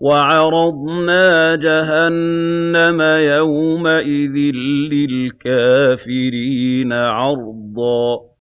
وَعَرَضْنَا جَهَنَّمَ يَوْمَئِذٍ لِّلْكَافِرِينَ عَرْضًا.